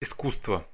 Искусство.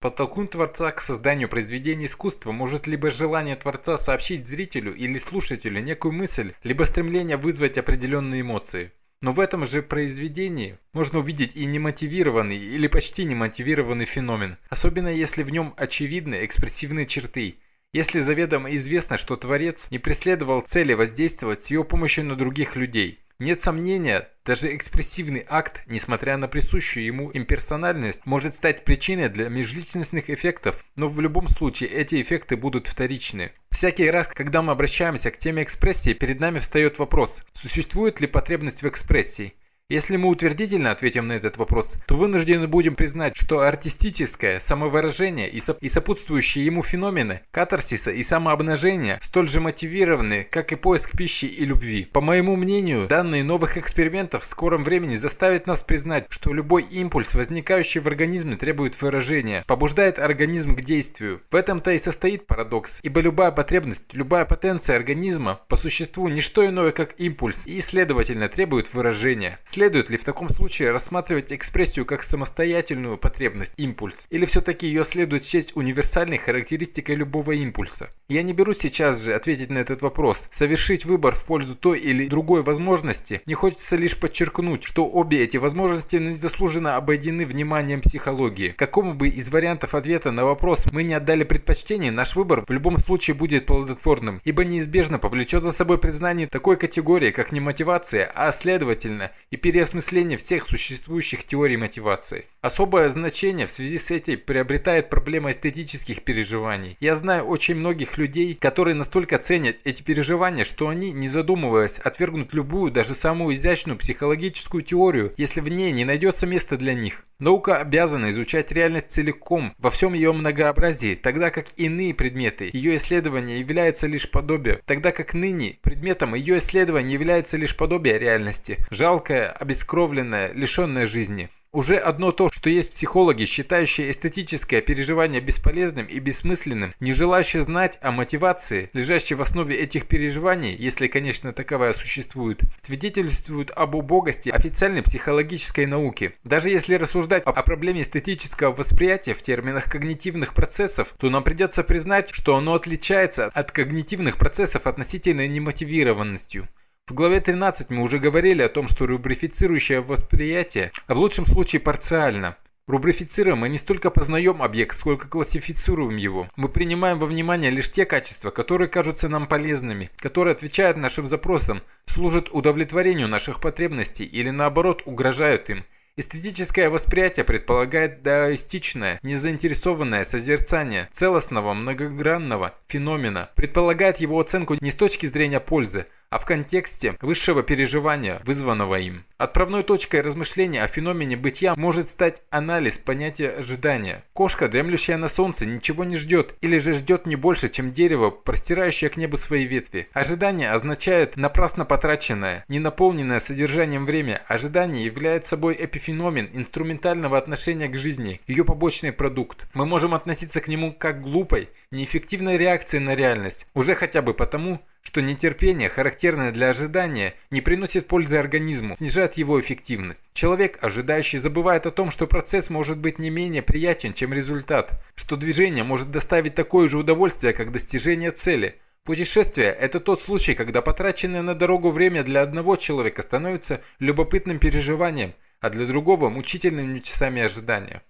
Подтолкнуть Творца к созданию произведения искусства может либо желание Творца сообщить зрителю или слушателю некую мысль, либо стремление вызвать определенные эмоции. Но в этом же произведении можно увидеть и немотивированный или почти немотивированный феномен, особенно если в нем очевидны экспрессивные черты. Если заведомо известно, что Творец не преследовал цели воздействовать с его помощью на других людей – нет сомнения, даже экспрессивный акт, несмотря на присущую ему имперсональность, может стать причиной для межличностных эффектов, но в любом случае эти эффекты будут вторичны. Всякий раз, когда мы обращаемся к теме экспрессии, перед нами встает вопрос, существует ли потребность в экспрессии. Если мы утвердительно ответим на этот вопрос, то вынуждены будем признать, что артистическое самовыражение и, соп и сопутствующие ему феномены катарсиса и самообнажения столь же мотивированы, как и поиск пищи и любви. По моему мнению, данные новых экспериментов в скором времени заставят нас признать, что любой импульс, возникающий в организме, требует выражения, побуждает организм к действию. В этом-то и состоит парадокс, ибо любая потребность, любая потенция организма по существу не что иное, как импульс, и следовательно требует выражения. Следует ли в таком случае рассматривать экспрессию как самостоятельную потребность, импульс, или все-таки ее следует счесть универсальной характеристикой любого импульса? Я не берусь сейчас же ответить на этот вопрос. Совершить выбор в пользу той или другой возможности не хочется лишь подчеркнуть, что обе эти возможности незаслуженно обойдены вниманием психологии. Какому бы из вариантов ответа на вопрос мы не отдали предпочтение, наш выбор в любом случае будет плодотворным, ибо неизбежно повлечет за собой признание такой категории, как не мотивация, а следовательно и переосмысление всех существующих теорий мотивации. Особое значение в связи с этим приобретает проблема эстетических переживаний. Я знаю очень многих людей, которые настолько ценят эти переживания, что они, не задумываясь, отвергнут любую, даже самую изящную психологическую теорию, если в ней не найдется места для них. Наука обязана изучать реальность целиком, во всем ее многообразии, тогда как иные предметы, ее исследования являются лишь подобием, тогда как ныне предметом ее исследования является лишь подобие реальности. Жалкое, обескровленная, лишенная жизни. Уже одно то, что есть психологи, считающие эстетическое переживание бесполезным и бессмысленным, не желающие знать о мотивации, лежащей в основе этих переживаний, если, конечно, таковая существует, свидетельствуют об убогости официальной психологической науки. Даже если рассуждать о проблеме эстетического восприятия в терминах когнитивных процессов, то нам придется признать, что оно отличается от когнитивных процессов относительной немотивированностью. В главе 13 мы уже говорили о том, что рубрифицирующее восприятие в лучшем случае парциально. Рубрифицируя мы не столько познаем объект, сколько классифицируем его. Мы принимаем во внимание лишь те качества, которые кажутся нам полезными, которые отвечают нашим запросам, служат удовлетворению наших потребностей или наоборот угрожают им. Эстетическое восприятие предполагает даистичное, незаинтересованное созерцание целостного многогранного феномена, предполагает его оценку не с точки зрения пользы, а в контексте высшего переживания, вызванного им. Отправной точкой размышления о феномене бытия может стать анализ понятия ожидания. Кошка, дремлющая на солнце, ничего не ждет, или же ждет не больше, чем дерево, простирающее к небу свои ветви. Ожидание означает напрасно потраченное, не наполненное содержанием время. Ожидание является собой эпифеномен инструментального отношения к жизни, ее побочный продукт. Мы можем относиться к нему как к глупой, неэффективной реакции на реальность, уже хотя бы потому, что нетерпение, характерное для ожидания, не приносит пользы организму, снижает его эффективность. Человек, ожидающий, забывает о том, что процесс может быть не менее приятен, чем результат, что движение может доставить такое же удовольствие, как достижение цели. Путешествие – это тот случай, когда потраченное на дорогу время для одного человека становится любопытным переживанием, а для другого – мучительными часами ожидания.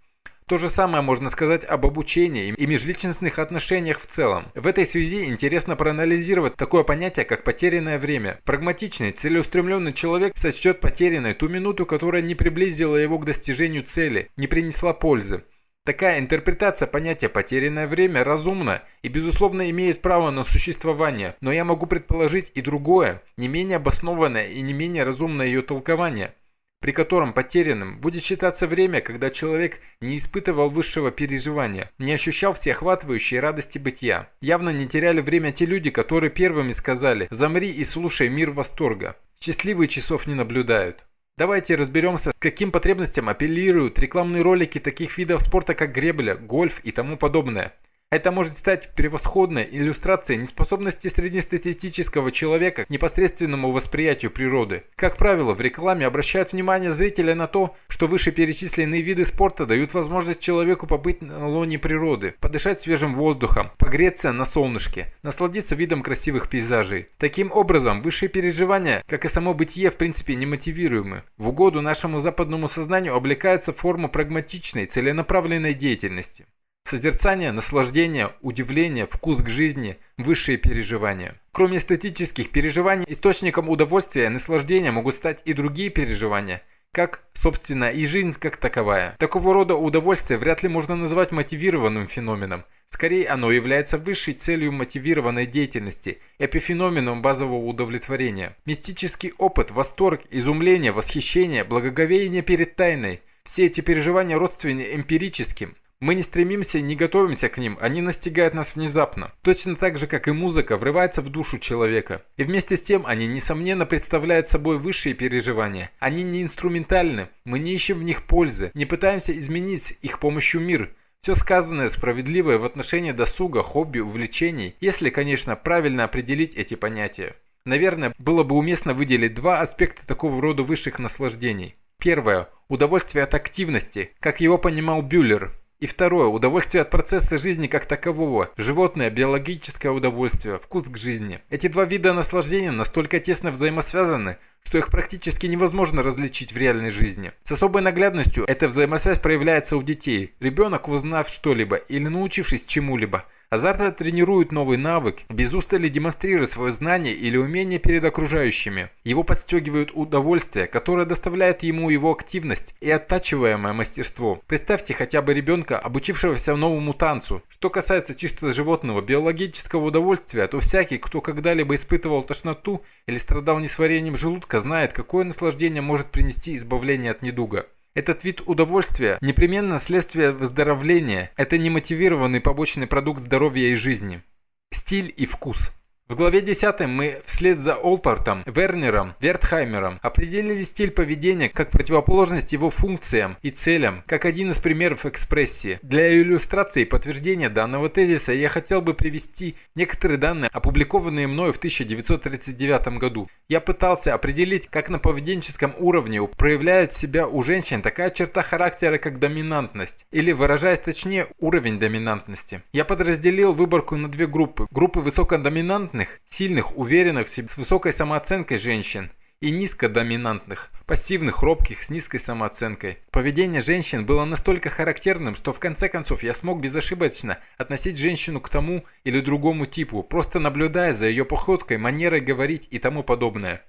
То же самое можно сказать об обучении и межличностных отношениях в целом. В этой связи интересно проанализировать такое понятие, как потерянное время. Прагматичный, целеустремленный человек сочтет потерянной ту минуту, которая не приблизила его к достижению цели, не принесла пользы. Такая интерпретация понятия «потерянное время» разумна и, безусловно, имеет право на существование, но я могу предположить и другое, не менее обоснованное и не менее разумное ее толкование – при котором потерянным будет считаться время, когда человек не испытывал высшего переживания, не ощущал всеохватывающей радости бытия. Явно не теряли время те люди, которые первыми сказали «замри и слушай мир восторга». Счастливые часов не наблюдают. Давайте разберемся, к каким потребностям апеллируют рекламные ролики таких видов спорта, как гребля, гольф и тому подобное. Это может стать превосходной иллюстрацией неспособности среднестатистического человека к непосредственному восприятию природы. Как правило, в рекламе обращают внимание зрителя на то, что вышеперечисленные виды спорта дают возможность человеку побыть на лоне природы, подышать свежим воздухом, погреться на солнышке, насладиться видом красивых пейзажей. Таким образом, высшие переживания, как и само бытие, в принципе немотивируемы. В угоду нашему западному сознанию облекаются в форму прагматичной, целенаправленной деятельности. Созерцание, наслаждение, удивление, вкус к жизни, высшие переживания. Кроме эстетических переживаний, источником удовольствия и наслаждения могут стать и другие переживания, как, собственно, и жизнь как таковая. Такого рода удовольствие вряд ли можно назвать мотивированным феноменом. Скорее, оно является высшей целью мотивированной деятельности, эпифеноменом базового удовлетворения. Мистический опыт, восторг, изумление, восхищение, благоговение перед тайной – все эти переживания родственны эмпирическим – мы не стремимся и не готовимся к ним, они настигают нас внезапно. Точно так же, как и музыка, врывается в душу человека. И вместе с тем они, несомненно, представляют собой высшие переживания. Они не инструментальны, мы не ищем в них пользы, не пытаемся изменить их помощью мир. Все сказанное справедливое в отношении досуга, хобби, увлечений, если, конечно, правильно определить эти понятия. Наверное, было бы уместно выделить два аспекта такого рода высших наслаждений. Первое – удовольствие от активности, как его понимал Бюллер – и второе – удовольствие от процесса жизни как такового, животное, биологическое удовольствие, вкус к жизни. Эти два вида наслаждения настолько тесно взаимосвязаны, что их практически невозможно различить в реальной жизни. С особой наглядностью эта взаимосвязь проявляется у детей. Ребенок, узнав что-либо или научившись чему-либо – Азартно тренирует новый навык, без устали демонстрируя свое знание или умение перед окружающими. Его подстегивают удовольствие, которое доставляет ему его активность и оттачиваемое мастерство. Представьте хотя бы ребенка, обучившегося новому танцу. Что касается чисто животного биологического удовольствия, то всякий, кто когда-либо испытывал тошноту или страдал несварением желудка, знает, какое наслаждение может принести избавление от недуга. Этот вид удовольствия непременно следствие выздоровления, это немотивированный побочный продукт здоровья и жизни. Стиль и вкус. В главе 10 мы вслед за Олпортом, Вернером, Вертхаймером определили стиль поведения как противоположность его функциям и целям, как один из примеров экспрессии. Для иллюстрации и подтверждения данного тезиса я хотел бы привести некоторые данные, опубликованные мною в 1939 году. Я пытался определить, как на поведенческом уровне проявляет себя у женщин такая черта характера, как доминантность, или, выражаясь точнее, уровень доминантности. Я подразделил выборку на две группы. Группы высокодоминантных доминантных, сильных, уверенных в себе, с высокой самооценкой женщин и низкодоминантных, пассивных, робких, с низкой самооценкой. Поведение женщин было настолько характерным, что в конце концов я смог безошибочно относить женщину к тому или другому типу, просто наблюдая за ее походкой, манерой говорить и тому подобное.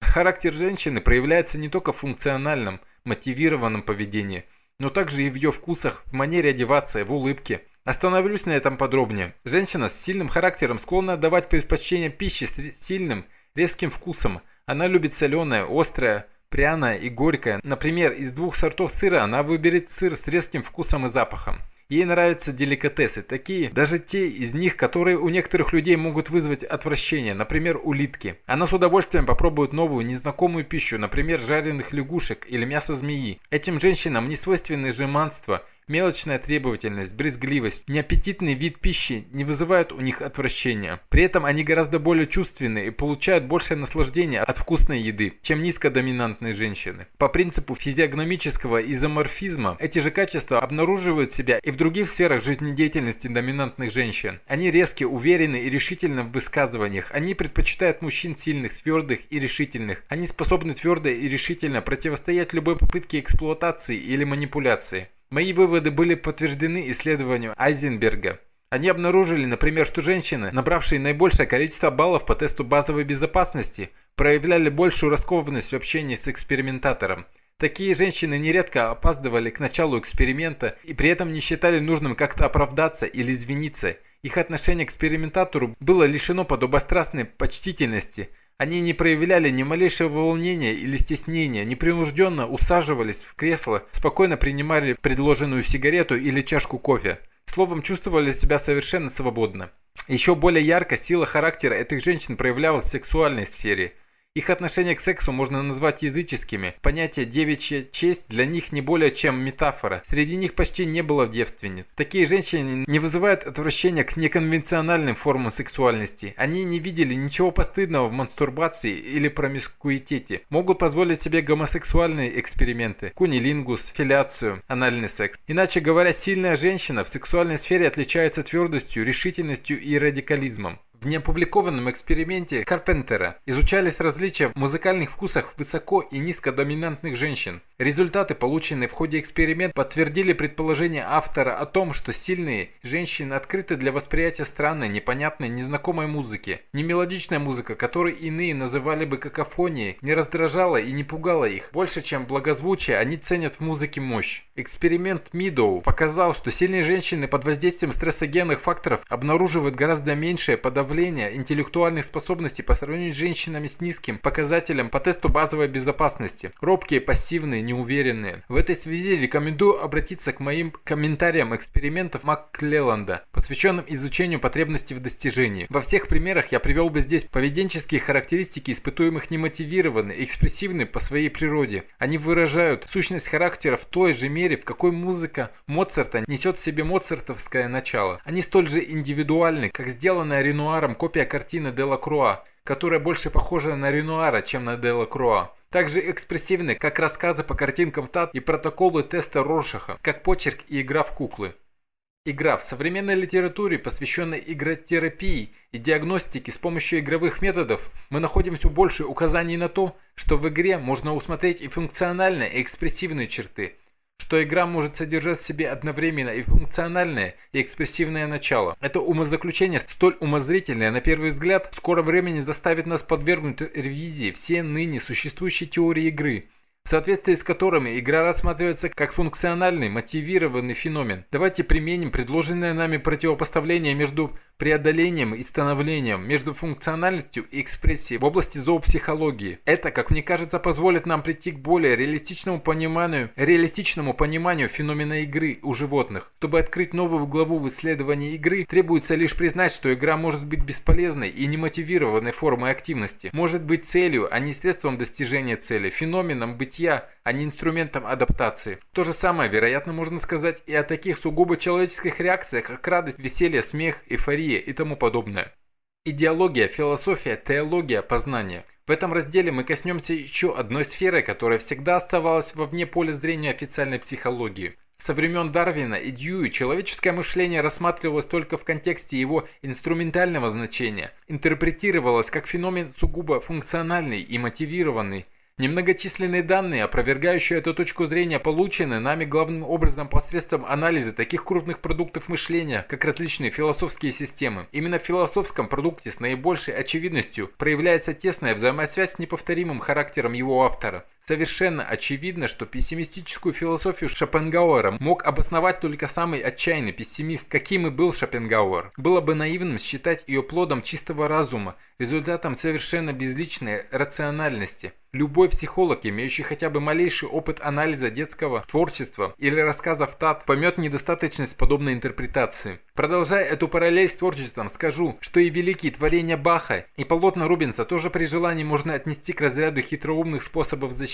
Характер женщины проявляется не только в функциональном, мотивированном поведении, но также и в ее вкусах, в манере одеваться, в улыбке – Остановлюсь на этом подробнее. Женщина с сильным характером склонна отдавать предпочтение пище с сильным, резким вкусом. Она любит соленое, острое, пряное и горькое. Например, из двух сортов сыра она выберет сыр с резким вкусом и запахом. Ей нравятся деликатесы, такие, даже те из них, которые у некоторых людей могут вызвать отвращение, например, улитки. Она с удовольствием попробует новую, незнакомую пищу, например, жареных лягушек или мясо змеи. Этим женщинам не свойственны жеманство, Мелочная требовательность, брезгливость, неаппетитный вид пищи не вызывают у них отвращения. При этом они гораздо более чувственны и получают большее наслаждение от вкусной еды, чем низкодоминантные женщины. По принципу физиогномического изоморфизма эти же качества обнаруживают себя и в других сферах жизнедеятельности доминантных женщин. Они резкие, уверены и решительны в высказываниях. Они предпочитают мужчин сильных, твердых и решительных. Они способны твердо и решительно противостоять любой попытке эксплуатации или манипуляции. Мои выводы были подтверждены исследованием Айзенберга. Они обнаружили, например, что женщины, набравшие наибольшее количество баллов по тесту базовой безопасности, проявляли большую раскованность в общении с экспериментатором. Такие женщины нередко опаздывали к началу эксперимента и при этом не считали нужным как-то оправдаться или извиниться. Их отношение к экспериментатору было лишено подобострастной почтительности – они не проявляли ни малейшего волнения или стеснения, непринужденно усаживались в кресло, спокойно принимали предложенную сигарету или чашку кофе. Словом, чувствовали себя совершенно свободно. Еще более ярко сила характера этих женщин проявлялась в сексуальной сфере. Их отношение к сексу можно назвать языческими. Понятие «девичья честь» для них не более чем метафора. Среди них почти не было девственниц. Такие женщины не вызывают отвращения к неконвенциональным формам сексуальности. Они не видели ничего постыдного в мастурбации или промискуитете. Могут позволить себе гомосексуальные эксперименты, кунилингус, филяцию, анальный секс. Иначе говоря, сильная женщина в сексуальной сфере отличается твердостью, решительностью и радикализмом. В неопубликованном эксперименте Карпентера изучались различия в музыкальных вкусах высоко и низкодоминантных женщин. Результаты, полученные в ходе эксперимента, подтвердили предположение автора о том, что сильные женщины открыты для восприятия странной, непонятной, незнакомой музыки. Немелодичная музыка, которую иные называли бы какофонией, не раздражала и не пугала их. Больше, чем благозвучие, они ценят в музыке мощь. Эксперимент Мидоу показал, что сильные женщины под воздействием стрессогенных факторов обнаруживают гораздо меньшее подавление интеллектуальных способностей по сравнению с женщинами с низким показателем по тесту базовой безопасности. Робкие, пассивные, неуверенные. В этой связи рекомендую обратиться к моим комментариям экспериментов Макклелланда, посвященным изучению потребностей в достижении. Во всех примерах я привел бы здесь поведенческие характеристики испытуемых немотивированы, экспрессивны по своей природе. Они выражают сущность характера в той же мере, в какой музыка Моцарта несет в себе моцартовское начало. Они столь же индивидуальны, как сделанная Ренуар Ренуаром копия картины Дела Круа, которая больше похожа на Ренуара, чем на Дела Круа. Также экспрессивны, как рассказы по картинкам ТАТ и протоколы теста Роршаха, как почерк и игра в куклы. Игра в современной литературе, посвященной игротерапии и диагностике с помощью игровых методов, мы находим все больше указаний на то, что в игре можно усмотреть и функциональные, и экспрессивные черты – что игра может содержать в себе одновременно и функциональное, и экспрессивное начало. Это умозаключение, столь умозрительное на первый взгляд, в скором времени заставит нас подвергнуть ревизии все ныне существующие теории игры – в соответствии с которыми игра рассматривается как функциональный, мотивированный феномен. Давайте применим предложенное нами противопоставление между преодолением и становлением, между функциональностью и экспрессией в области зоопсихологии. Это, как мне кажется, позволит нам прийти к более реалистичному пониманию, реалистичному пониманию феномена игры у животных. Чтобы открыть новую главу в исследовании игры, требуется лишь признать, что игра может быть бесполезной и немотивированной формой активности, может быть целью, а не средством достижения цели, феноменом бытия, а не инструментом адаптации. То же самое, вероятно, можно сказать и о таких сугубо человеческих реакциях, как радость, веселье, смех, эйфория и тому подобное. Идеология, философия, теология, познание. В этом разделе мы коснемся еще одной сферы, которая всегда оставалась вне поля зрения официальной психологии. Со времен Дарвина и Дьюи человеческое мышление рассматривалось только в контексте его инструментального значения, интерпретировалось как феномен сугубо функциональный и мотивированный, Немногочисленные данные, опровергающие эту точку зрения, получены нами главным образом посредством анализа таких крупных продуктов мышления, как различные философские системы. Именно в философском продукте с наибольшей очевидностью проявляется тесная взаимосвязь с неповторимым характером его автора. Совершенно очевидно, что пессимистическую философию Шопенгауэра мог обосновать только самый отчаянный пессимист, каким и был Шопенгауэр. Было бы наивным считать ее плодом чистого разума, результатом совершенно безличной рациональности. Любой психолог, имеющий хотя бы малейший опыт анализа детского творчества или рассказов ТАТ, поймет недостаточность подобной интерпретации. Продолжая эту параллель с творчеством, скажу, что и великие творения Баха, и полотна Рубенса тоже при желании можно отнести к разряду хитроумных способов защиты.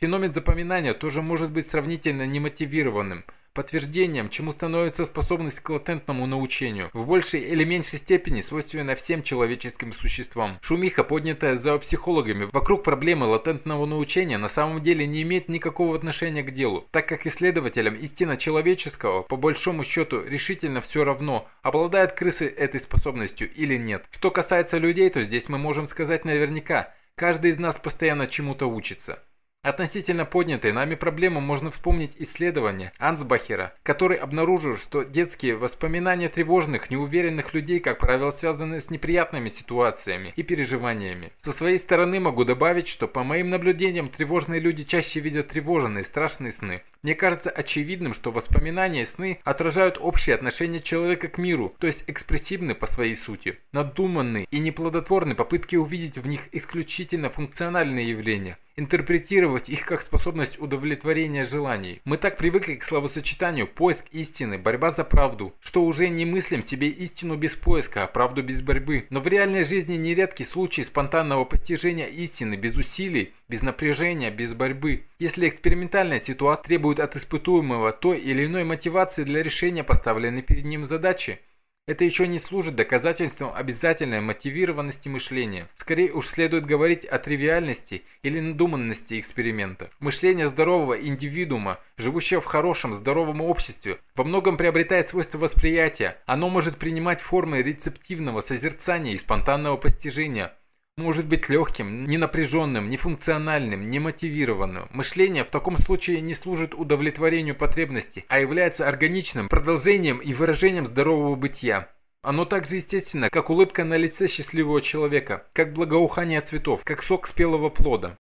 Феномен запоминания тоже может быть сравнительно немотивированным – подтверждением, чему становится способность к латентному научению, в большей или меньшей степени свойственна всем человеческим существам. Шумиха, поднятая зоопсихологами вокруг проблемы латентного научения, на самом деле не имеет никакого отношения к делу, так как исследователям истина человеческого, по большому счету, решительно все равно, обладает крысы этой способностью или нет. Что касается людей, то здесь мы можем сказать наверняка, каждый из нас постоянно чему-то учится. Относительно поднятой нами проблемы можно вспомнить исследование Ансбахера, который обнаружил, что детские воспоминания тревожных, неуверенных людей, как правило, связаны с неприятными ситуациями и переживаниями. Со своей стороны могу добавить, что по моим наблюдениям тревожные люди чаще видят тревожные, страшные сны. Мне кажется очевидным, что воспоминания и сны отражают общее отношение человека к миру, то есть экспрессивны по своей сути, надуманные и неплодотворны попытки увидеть в них исключительно функциональные явления, интерпретировать их как способность удовлетворения желаний. Мы так привыкли к словосочетанию «поиск истины», «борьба за правду», что уже не мыслим себе истину без поиска, а правду без борьбы. Но в реальной жизни нередки случаи спонтанного постижения истины без усилий, без напряжения, без борьбы. Если экспериментальная ситуация требует от испытуемого той или иной мотивации для решения поставленной перед ним задачи, это еще не служит доказательством обязательной мотивированности мышления. Скорее уж следует говорить о тривиальности или надуманности эксперимента. Мышление здорового индивидуума, живущего в хорошем, здоровом обществе, во многом приобретает свойство восприятия. Оно может принимать формы рецептивного созерцания и спонтанного постижения – может быть легким, не напряженным, не функциональным, не мотивированным. Мышление в таком случае не служит удовлетворению потребностей, а является органичным продолжением и выражением здорового бытия. Оно так же естественно, как улыбка на лице счастливого человека, как благоухание цветов, как сок спелого плода.